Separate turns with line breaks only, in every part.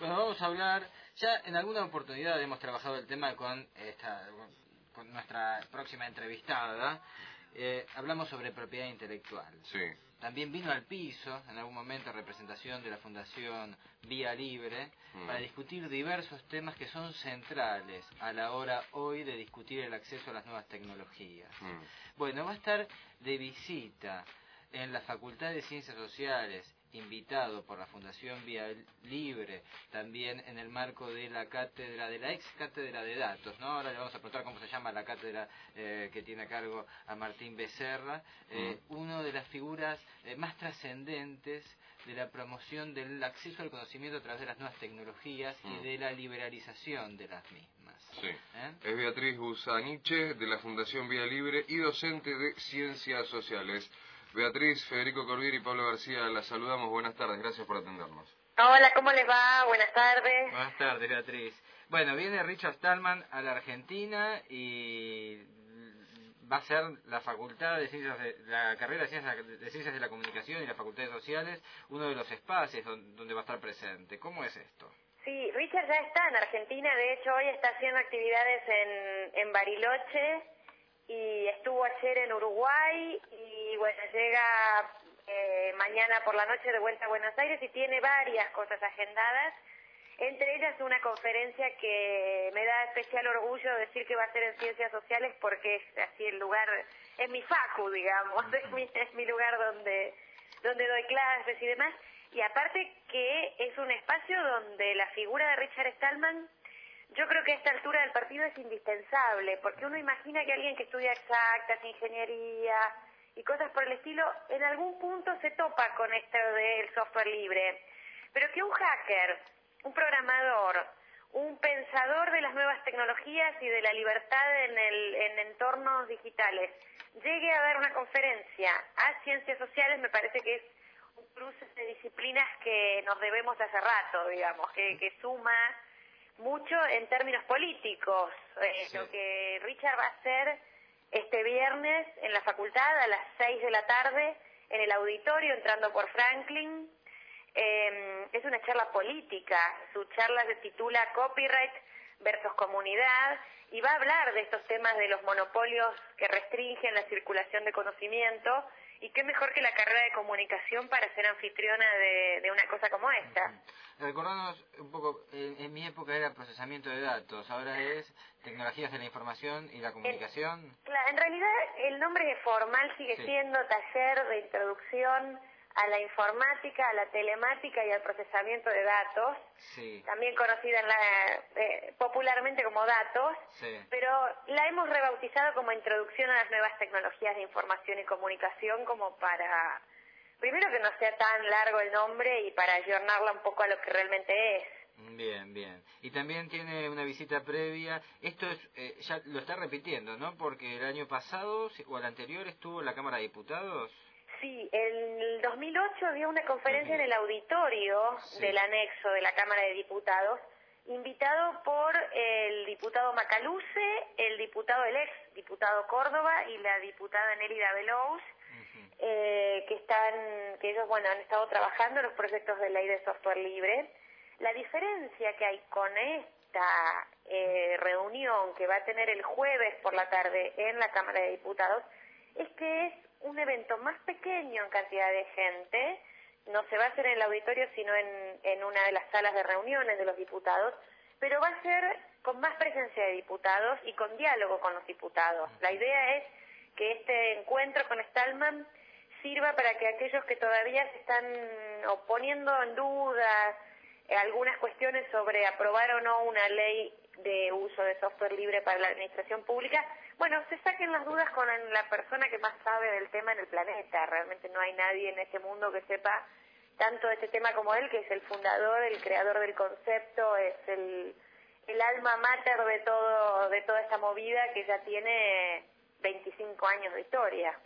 Bueno, vamos a hablar, ya en alguna oportunidad hemos trabajado el tema con, esta, con nuestra próxima entrevistada, eh, hablamos sobre propiedad intelectual.
Sí.
También vino al piso, en algún momento, representación de la Fundación Vía Libre,
Mm.
para discutir diversos temas que son centrales a la hora hoy de discutir el acceso a las nuevas tecnologías.
Mm.
Bueno, va a estar de visita en la Facultad de Ciencias Sociales, invitado por la Fundación Vía Libre, también en el marco de la cátedra, de la ex cátedra de datos, ¿no? Ahora le vamos a preguntar cómo se llama la cátedra eh, que tiene a cargo a Martín Becerra, eh, una de las figuras eh, más trascendentes de la promoción del acceso al conocimiento a través de las nuevas tecnologías y de la liberalización de las mismas.
Sí.
¿Eh?
Es Beatriz Busaniche de la Fundación Vía Libre y docente de Ciencias Sociales. Beatriz, Federico Corbieri y Pablo García, la saludamos. Buenas tardes, gracias por atendernos.
Hola, ¿cómo les va? Buenas tardes.
Buenas tardes, Beatriz. Bueno, viene Richard Stallman a la Argentina y va a ser la Facultad de Ciencias, de, la carrera de Ciencias, de Ciencias de la Comunicación y las Facultades Sociales, uno de los espacios don- donde va a estar presente. ¿Cómo es esto?
Sí, Richard ya está en Argentina, de hecho hoy está haciendo actividades en, en Bariloche y estuvo ayer en Uruguay y bueno, llega eh, mañana por la noche de vuelta a Buenos Aires y tiene varias cosas agendadas, entre ellas una conferencia que me da especial orgullo decir que va a ser en Ciencias Sociales porque es así el lugar, es mi facu, digamos, es mi, es mi lugar donde, donde doy clases y demás. Y aparte que es un espacio donde la figura de Richard Stallman, yo creo que a esta altura del partido es indispensable, porque uno imagina que alguien que estudia exactas, ingeniería y cosas por el estilo, en algún punto se topa con esto del software libre. Pero que un hacker, un programador, un pensador de las nuevas tecnologías y de la libertad en, el, en entornos digitales llegue a dar una conferencia a ciencias sociales me parece que es un cruce de disciplinas que nos debemos hace rato, digamos, que, que suma mucho en términos políticos. Eh,
Sí.
Lo que Richard va a hacer este viernes en la facultad a las 6 de la tarde en el auditorio entrando por Franklin. Eh, es una charla política, su charla se titula Copyright versus Comunidad y va a hablar de estos temas de los monopolios que restringen la circulación de conocimiento y qué mejor que la carrera de comunicación para ser anfitriona de, de una cosa como esta.
Recordanos un poco, en, en mi época era procesamiento de datos, ahora es tecnologías de la información y la comunicación.
Claro, en realidad el nombre formal sigue
Sí.
siendo taller de introducción a la informática, a la telemática y al procesamiento de datos,
Sí,
también conocida en la- eh, popularmente como datos,
sí.
pero la hemos rebautizado como introducción a las nuevas tecnologías de información y comunicación como para, primero que no sea tan largo el nombre y para ayornarla un poco a lo que realmente es.
Bien, bien. Y también tiene una visita previa. Esto es, eh, ya lo está repitiendo, ¿no? Porque el año pasado o el anterior estuvo en la Cámara de Diputados.
Sí, en el 2008 dio una conferencia en el auditorio
Sí.
del anexo de la Cámara de Diputados, invitado por el diputado Macaluce, el diputado, el ex diputado Córdoba y la diputada Nélida Velouz,
Ujú.
eh, que están, que ellos, bueno, han estado trabajando en los proyectos de ley de software libre. La diferencia que hay con esta eh, reunión que va a tener el jueves por la tarde en la Cámara de Diputados es que es un evento más pequeño en cantidad de gente, no se va a hacer en el auditorio sino en, en una de las salas de reuniones de los diputados, pero va a ser con más presencia de diputados y con diálogo con los diputados. La idea es que este encuentro con Stallman sirva para que aquellos que todavía se están oponiendo en duda eh, algunas cuestiones sobre aprobar o no una ley de uso de software libre para la administración pública, bueno, se saquen las dudas con la persona que más sabe del tema en el planeta. Realmente no hay nadie en este mundo que sepa tanto de este tema como él, que es el fundador, el creador del concepto, es el, el alma mater de todo de toda esta movida que ya tiene 25 años de historia.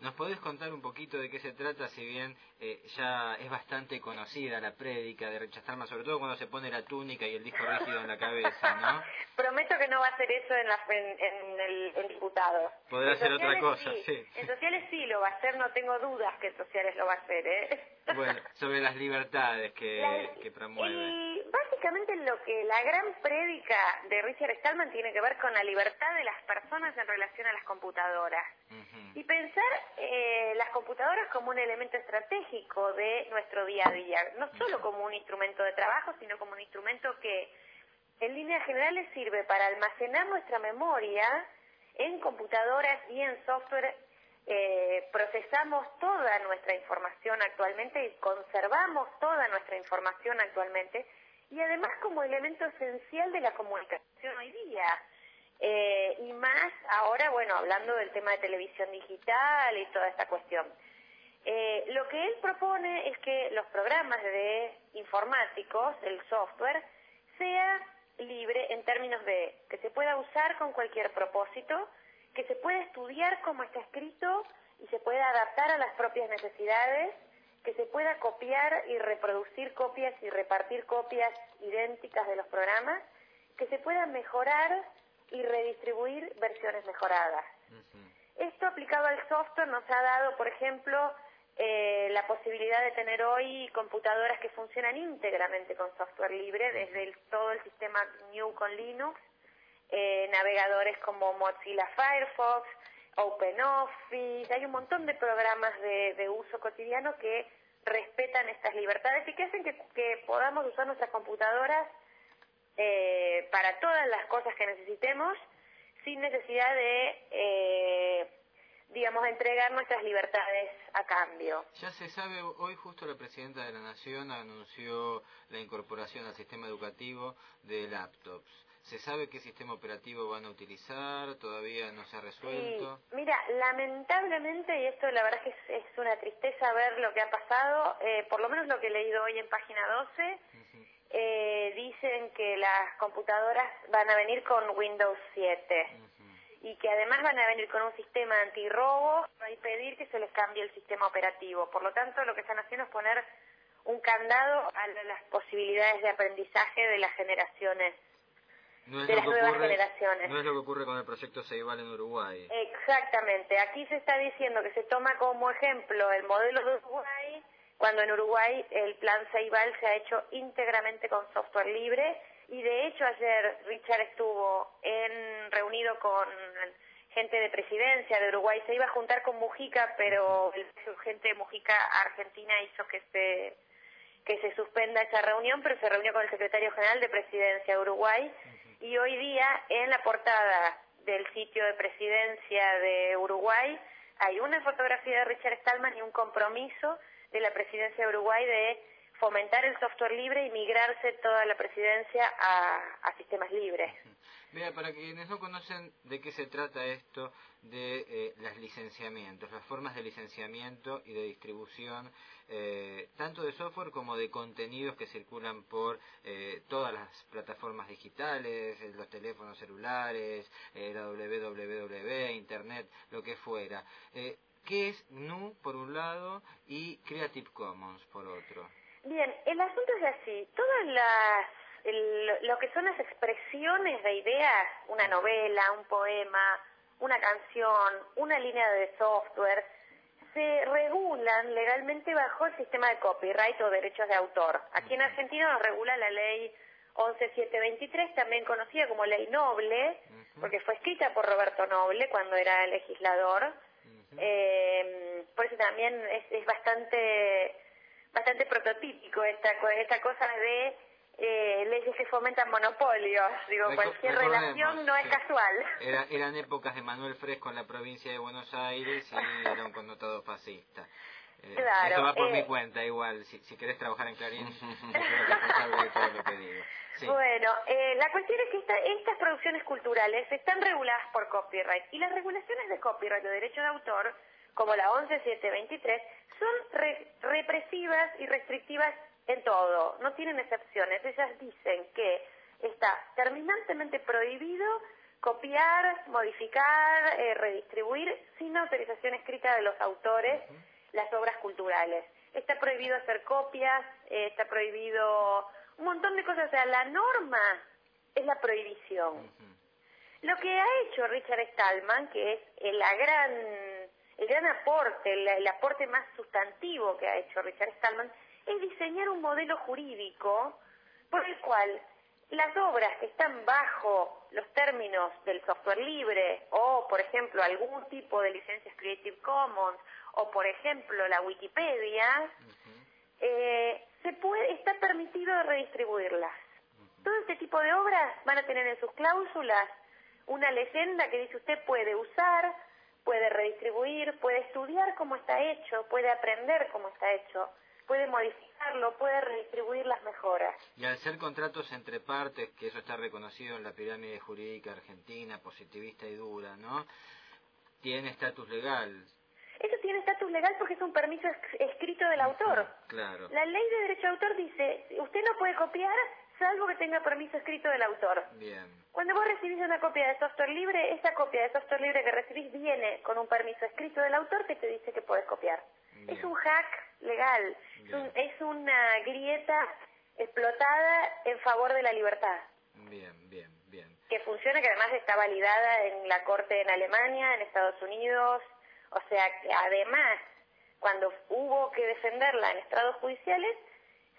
¿Nos podés contar un poquito de qué se trata, si bien eh, ya es bastante conocida la prédica de Richard Stallman, sobre todo cuando se pone la túnica y el disco rígido en la cabeza, ¿no?
Prometo que no va a hacer eso en, la, en, en el en diputado.
Podrá
En
hacer otra cosa, sí.
En sociales sí lo va a hacer, no tengo dudas que en sociales lo va a hacer, ¿eh?
Bueno, sobre las libertades que,
La-
que promueve.
Básicamente lo que la gran prédica de Richard Stallman tiene que ver con la libertad de las personas en relación a las computadoras. Y pensar eh, las computadoras como un elemento estratégico de nuestro día a día, no solo como un instrumento de trabajo, sino como un instrumento que en líneas generales sirve para almacenar nuestra memoria en computadoras y en software. Eh, procesamos toda nuestra información actualmente y conservamos toda nuestra información actualmente y además como elemento esencial de la comunicación hoy día. Eh, y más ahora, bueno, hablando del tema de televisión digital y toda esta cuestión. Eh, lo que él propone es que los programas de informáticos, el software, sea libre en términos de que se pueda usar con cualquier propósito, que se pueda estudiar como está escrito y se pueda adaptar a las propias necesidades que se pueda copiar y reproducir copias y repartir copias idénticas de los programas, que se pueda mejorar y redistribuir versiones mejoradas. Esto aplicado al software nos ha dado, por ejemplo, eh, la posibilidad de tener hoy computadoras que funcionan íntegramente con software libre, desde todo el sistema New con Linux, eh, navegadores como Mozilla Firefox, OpenOffice, hay un montón de programas de, uso cotidiano que respetan estas libertades y que hacen que, podamos usar nuestras computadoras eh, para todas las cosas que necesitemos sin necesidad de, eh, digamos, entregar nuestras libertades a cambio.
Ya se sabe, hoy justo la Presidenta de la Nación anunció la incorporación al sistema educativo de laptops. ¿Se sabe qué sistema operativo van a utilizar? ¿Todavía no se ha resuelto?
Mira, lamentablemente, y esto la verdad es que es, una tristeza ver lo que ha pasado, eh, por lo menos lo que he leído hoy en página 12, eh, dicen que las computadoras van a venir con Windows 7 y que además van a venir con un sistema antirrobo y pedir que se les cambie el sistema operativo. Por lo tanto, lo que están haciendo es poner un candado a las posibilidades de aprendizaje de las generaciones
no es
de las nuevas
ocurre,
generaciones.
No es lo que ocurre con el proyecto Ceibal en Uruguay.
Exactamente. Aquí se está diciendo que se toma como ejemplo el modelo de Uruguay, cuando en Uruguay el plan Ceibal se ha hecho íntegramente con software libre y de hecho ayer Richard estuvo en reunido con gente de presidencia de Uruguay, se iba a juntar con Mujica, pero el gente de Mujica Argentina hizo que se que se suspenda esa reunión, pero se reunió con el secretario general de Presidencia de Uruguay y hoy día en la portada del sitio de presidencia de Uruguay hay una fotografía de Richard Stallman y un compromiso de la presidencia de Uruguay de fomentar el software libre y migrarse toda la presidencia a, sistemas libres.
Mira, para quienes no conocen de qué se trata esto de eh, los licenciamientos, las formas de licenciamiento y de distribución, eh, tanto de software como de contenidos que circulan por eh, todas las plataformas digitales, los teléfonos celulares, la www, Internet, lo que fuera. ¿Qué es GNU por un lado y Creative Commons por otro?
Bien, el asunto es así. Todas las lo que son las expresiones de ideas, una novela, un poema, una canción, una línea de software, se regulan legalmente bajo el sistema de copyright o derechos de autor. Aquí en Argentina nos regula la ley 11723, también conocida como ley Noble, porque fue escrita por Roberto Noble cuando era legislador. eh, por eso también es, es bastante bastante prototípico esta, esta cosa de eh, leyes que fomentan monopolios. Digo, cualquier relación no es casual.
eran épocas de Manuel Fresco en la provincia de Buenos Aires y era un connotado fascista. Eh, claro, esto va por mi eh, cuenta, igual. Si, si querés trabajar en Clarín, responsable de todo lo que digo.
Bueno, eh, la cuestión es que estas producciones culturales están reguladas por copyright y las regulaciones de copyright de derecho de autor como la 11723, son represivas y restrictivas en todo, no tienen excepciones. Ellas dicen que está terminantemente prohibido copiar, modificar, eh, redistribuir sin autorización escrita de los autores las obras culturales. Está prohibido hacer copias, eh, está prohibido un montón de cosas. O sea, la norma es la prohibición. Lo que ha hecho Richard Stallman, que es la gran el gran aporte, el, aporte más sustantivo que ha hecho Richard Stallman es diseñar un modelo jurídico por el cual las obras que están bajo los términos del software libre o, por ejemplo, algún tipo de licencias Creative Commons o, por ejemplo, la Wikipedia, eh, se puede, está permitido redistribuirlas. Todo este tipo de obras van a tener en sus cláusulas una leyenda que dice usted puede usar, puede redistribuir, puede estudiar cómo está hecho, puede aprender cómo está hecho, puede modificarlo, puede redistribuir las mejoras.
Y al ser contratos entre partes, que eso está reconocido en la pirámide jurídica argentina, positivista y dura, ¿no? Tiene estatus legal.
Eso tiene estatus legal porque es un permiso escrito del autor.
Claro.
La ley de derecho de autor dice, usted no puede copiar salvo que tenga permiso escrito del autor.
Bien.
Cuando vos recibís una copia de software libre, esa copia de software libre que recibís viene con un permiso escrito del autor que te dice que podés copiar. Es un hack legal, es, una grieta explotada en favor de la libertad.
Bien, bien, bien.
Que funciona, que además está validada en la corte en Alemania, en Estados Unidos. O sea, que además, cuando hubo que defenderla en estrados judiciales,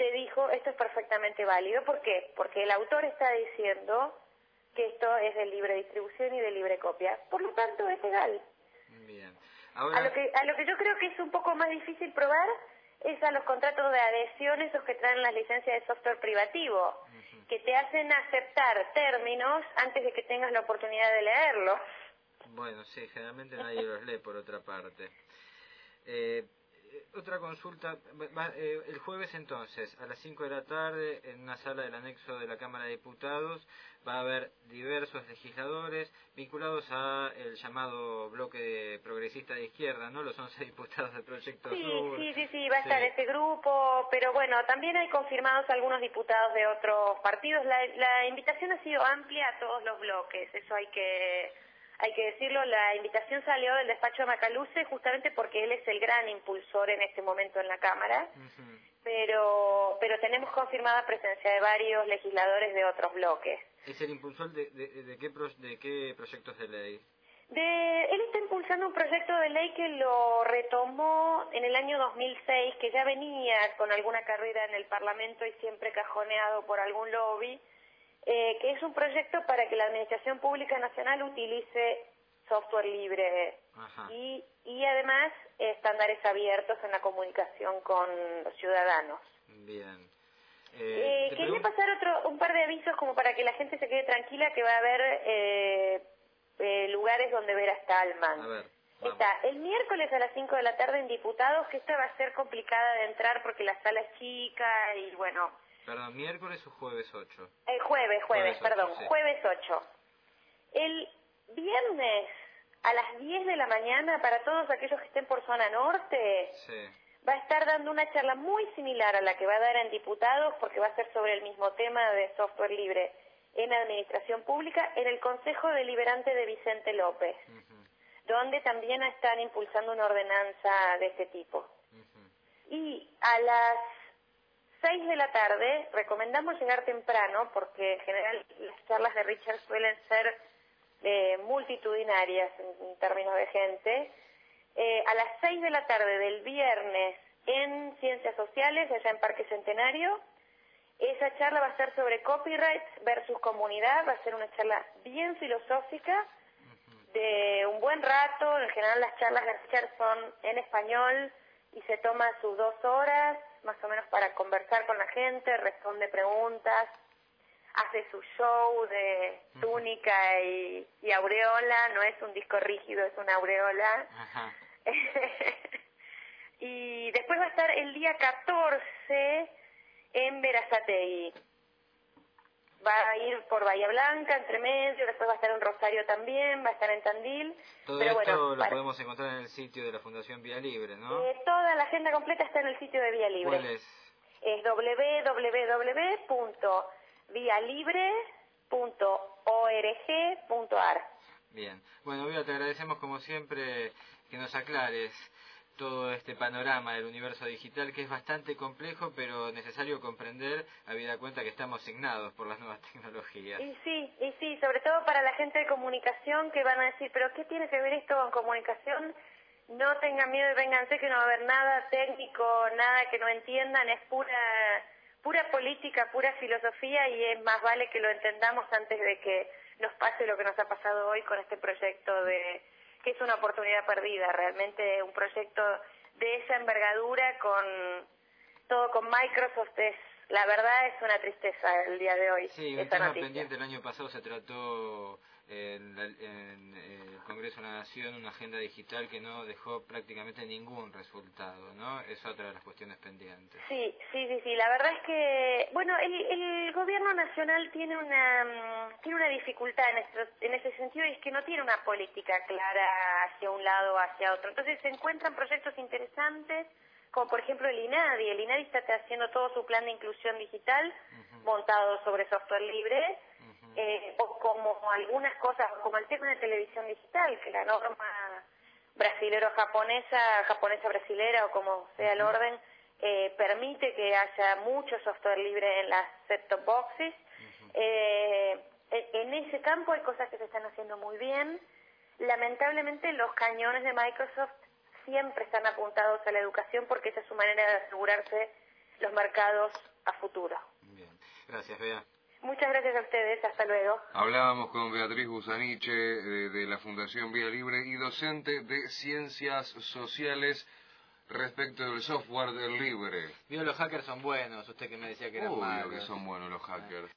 se dijo esto es perfectamente válido. ¿Por qué? Porque el autor está diciendo que esto es de libre distribución y de libre copia. Por lo tanto, es legal.
Bien.
A, lo que, a lo que yo creo que es un poco más difícil probar es a los contratos de adhesión, esos que traen las licencias de software privativo, que te hacen aceptar términos antes de que tengas la oportunidad de leerlos.
Bueno, sí, generalmente nadie los lee por otra parte. Eh, otra consulta, eh, el jueves entonces, a las 5 de la tarde, en una sala del anexo de la Cámara de Diputados, va a haber diversos legisladores vinculados a el llamado bloque progresista de izquierda, ¿no? Los 11 diputados del Proyecto
sí, Sí, sí, sí, va a estar ese grupo, pero bueno, también hay confirmados algunos diputados de otros partidos. La, la invitación ha sido amplia a todos los bloques, eso hay que hay que decirlo, la invitación salió del despacho de Macaluce justamente porque él es el gran impulsor en este momento en la Cámara, pero, pero tenemos confirmada presencia de varios legisladores de otros bloques.
¿Es el impulsor de, de, qué, de qué proyectos de ley?
De, él está impulsando un proyecto de ley que lo retomó en el año 2006, que ya venía con alguna carrera en el Parlamento y siempre cajoneado por algún lobby, eh, que es un proyecto para que la Administración Pública Nacional utilice software libre y, y además estándares abiertos en la comunicación con los ciudadanos.
Bien.
Eh, eh quería pasar otro, un par de avisos como para que la gente se quede tranquila que va a haber eh, eh lugares donde ver a Stallman.
A ver,
Está el miércoles a las 5 de la tarde en Diputados, que esta va a ser complicada de entrar porque la sala es chica y bueno,
Perdón, miércoles o jueves 8?
El eh, jueves, jueves, perdón, jueves 8. El viernes a las 10 de la mañana, para todos aquellos que estén por zona norte, va a estar dando una charla muy similar a la que va a dar en diputados, porque va a ser sobre el mismo tema de software libre en administración pública, en el Consejo Deliberante de Vicente López, donde también están impulsando una ordenanza de este tipo. Y a las 6 de la tarde, recomendamos llegar temprano porque en general las charlas de Richard suelen ser eh, multitudinarias en, términos de gente. Eh, a las 6 de la tarde del viernes en Ciencias Sociales, allá en Parque Centenario, esa charla va a ser sobre copyright versus comunidad, va a ser una charla bien filosófica, de un buen rato, en general las charlas de Richard son en español y se toma sus dos horas, más o menos para conversar con la gente, responde preguntas, hace su show de túnica y, aureola, no es un disco rígido, es una aureola. y después va a estar el día 14 en Verazategui va a ir por Bahía Blanca, entre medio, después va a estar en Rosario también, va a estar en Tandil.
Todo
pero
esto lo podemos encontrar en el sitio de la Fundación Vía Libre, ¿no?
Eh, toda la agenda completa está en el sitio de Vía Libre.
¿Cuál es?
Es www.vialibre.org.ar.
Bien. Bueno, Vía, te agradecemos como siempre que nos aclares todo este panorama del universo digital que es bastante complejo pero necesario comprender habida cuenta que estamos asignados por las nuevas tecnologías.
Y sí, y sí, sobre todo para la gente de comunicación que van a decir, pero ¿qué tiene que ver esto con comunicación? No tengan miedo y vénganse que no va a haber nada técnico, nada que no entiendan, es pura pura política, pura filosofía y es más vale que lo entendamos antes de que nos pase lo que nos ha pasado hoy con este proyecto de que es una oportunidad perdida, realmente un proyecto de esa envergadura con todo con Microsoft es la verdad es una tristeza el día de hoy.
Sí, un tema pendiente el año pasado se trató en, el Congreso de la Nación una agenda digital que no dejó prácticamente ningún resultado, ¿no? Es otra de las cuestiones pendientes.
Sí, sí, sí, sí. La verdad es que, bueno, el, el gobierno nacional tiene una mm, tiene una dificultad en, en ese sentido y es que no tiene una política clara hacia un lado o hacia otro. Entonces se encuentran proyectos interesantes como por ejemplo el INADI. El INADI está haciendo todo su plan de inclusión digital montado sobre software libre, eh, o como algunas cosas, como el tema de televisión digital, que la norma brasilero-japonesa, japonesa-brasilera o como sea el orden, eh, permite que haya mucho software libre en las set-top boxes. Eh, en ese campo hay cosas que se están haciendo muy bien. Lamentablemente los cañones de Microsoft siempre están apuntados a la educación porque esa es su manera de asegurarse los mercados a futuro.
Bien, gracias Bea.
Muchas gracias a ustedes, hasta luego.
Hablábamos con Beatriz Busaniche de, la Fundación Vía Libre y docente de Ciencias Sociales respecto del software del libre.
Vio, los hackers son buenos, usted que me decía que eran
Obvio
malos.
que son buenos los hackers.